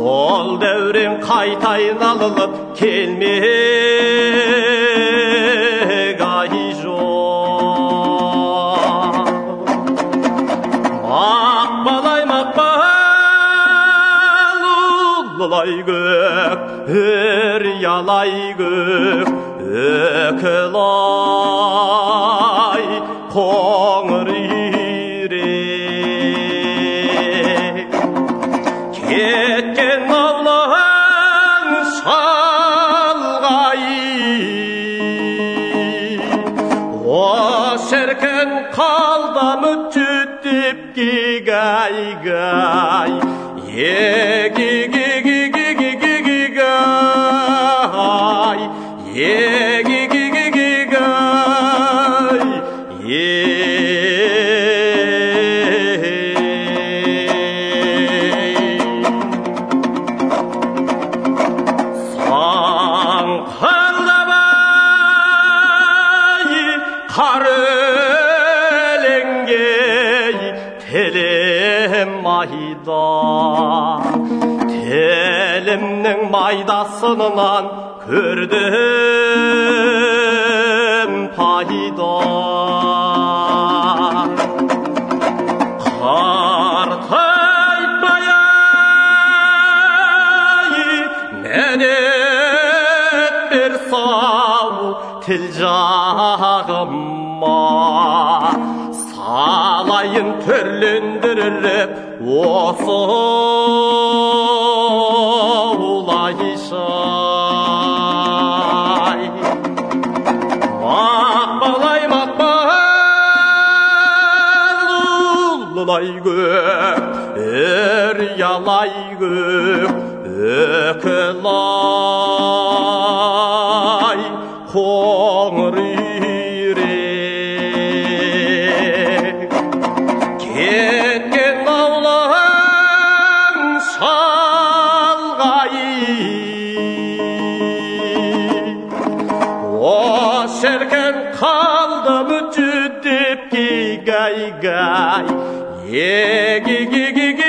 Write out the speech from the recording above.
ол дәурен қайта айналып келмек ай жоқ мақпал ай мақпал ұлылай көк өр ялай көк өкілай қоңыр үйрек шіркін қалдамы түтіп гигай гай егигигигигигигай қар өлеңгей телем майда телімнің майдасынан көрдім пайда қартайтпай мәнет тіл жағыма салайын түрлендіріп осы улайшай мақпалай мақпал ұлылай көк өкілай о шіркін қалдым жүдеп гигай гай егигиги